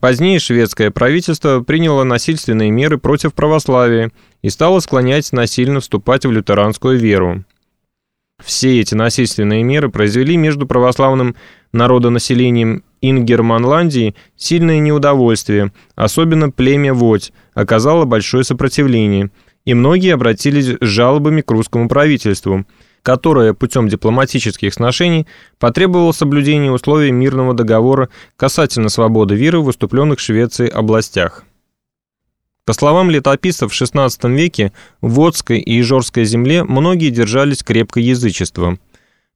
Позднее шведское правительство приняло насильственные меры против православия и стало склонять насильно вступать в лютеранскую веру. Все эти насильственные меры произвели между православным народонаселением Ингерманландии сильное неудовольствие, особенно племя Водь оказало большое сопротивление, и многие обратились с жалобами к русскому правительству, которое путем дипломатических сношений потребовало соблюдения условий мирного договора касательно свободы веры в выступленных в Швеции областях. По словам летописцев в XVI веке, в Водской и Ижорской земле многие держались крепко язычества.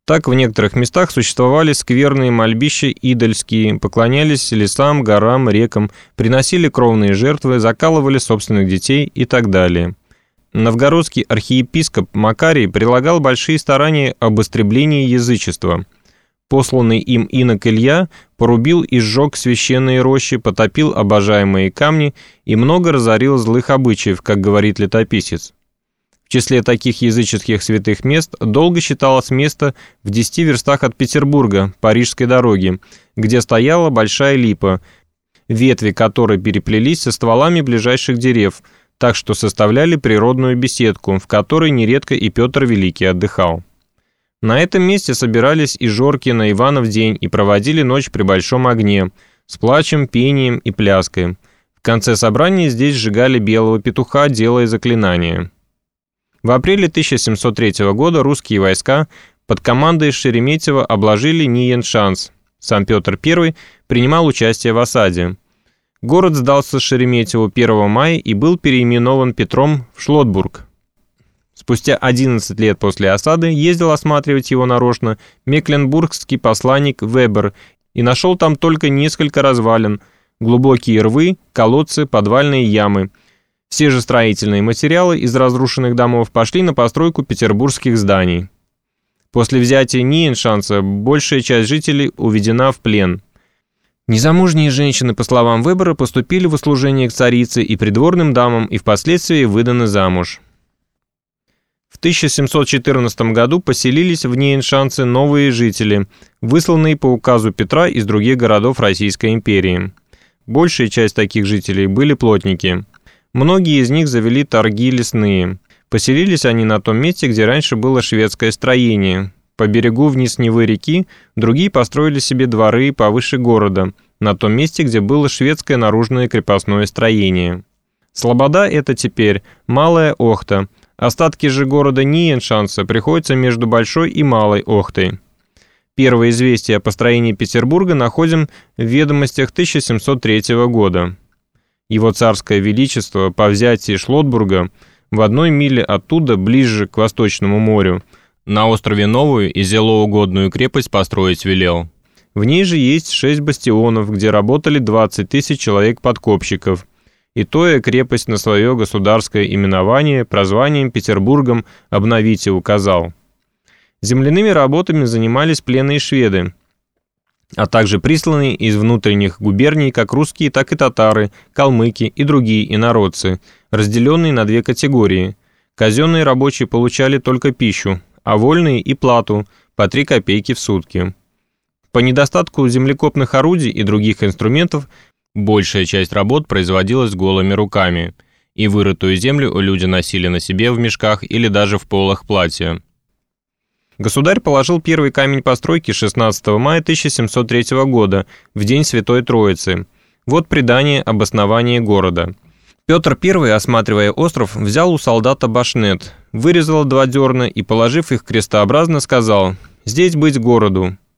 Так в некоторых местах существовали скверные мольбища идольские, поклонялись лесам, горам, рекам, приносили кровные жертвы, закалывали собственных детей и так далее. Новгородский архиепископ Макарий прилагал большие старания об истреблении язычества – Посланный им инок Илья порубил и сжег священные рощи, потопил обожаемые камни и много разорил злых обычаев, как говорит летописец. В числе таких языческих святых мест долго считалось место в 10 верстах от Петербурга, Парижской дороги, где стояла большая липа, ветви которой переплелись со стволами ближайших дерев, так что составляли природную беседку, в которой нередко и Петр Великий отдыхал. На этом месте собирались и жорки на Иванов день и проводили ночь при большом огне, с плачем, пением и пляской. В конце собрания здесь сжигали белого петуха, делая заклинания. В апреле 1703 года русские войска под командой Шереметьева обложили Ниеншанс. Сам Петр I принимал участие в осаде. Город сдался Шереметьеву 1 мая и был переименован Петром в Шлотбург. Спустя 11 лет после осады ездил осматривать его нарочно мекленбургский посланник Вебер и нашел там только несколько развалин, глубокие рвы, колодцы, подвальные ямы. Все же строительные материалы из разрушенных домов пошли на постройку петербургских зданий. После взятия Ниеншанса большая часть жителей уведена в плен. Незамужние женщины, по словам Вебера, поступили в услужение к царице и придворным дамам и впоследствии выданы замуж. В 1714 году поселились в Нейншанце новые жители, высланные по указу Петра из других городов Российской империи. Большая часть таких жителей были плотники. Многие из них завели торги лесные. Поселились они на том месте, где раньше было шведское строение. По берегу вниз Невы реки другие построили себе дворы повыше города, на том месте, где было шведское наружное крепостное строение. Слобода – это теперь Малая Охта – Остатки же города Ниеншанса приходятся между Большой и Малой Охтой. Первое известие о построении Петербурга находим в ведомостях 1703 года. Его царское величество по взятии Шлотбурга в одной миле оттуда, ближе к Восточному морю, на острове Новую и зелоугодную крепость построить велел. В ней же есть шесть бастионов, где работали 20 тысяч человек-подкопщиков, и Тоя крепость на свое государское именование прозванием Петербургом обновить и указал. Земляными работами занимались пленные шведы, а также присланные из внутренних губерний как русские, так и татары, калмыки и другие инородцы, разделенные на две категории. Казенные рабочие получали только пищу, а вольные и плату по 3 копейки в сутки. По недостатку землекопных орудий и других инструментов Большая часть работ производилась голыми руками, и вырытую землю люди носили на себе в мешках или даже в полах платья. Государь положил первый камень постройки 16 мая 1703 года, в день Святой Троицы. Вот предание об основании города. Петр I, осматривая остров, взял у солдата башнет, вырезал два дерна и, положив их крестообразно, сказал «Здесь быть городу,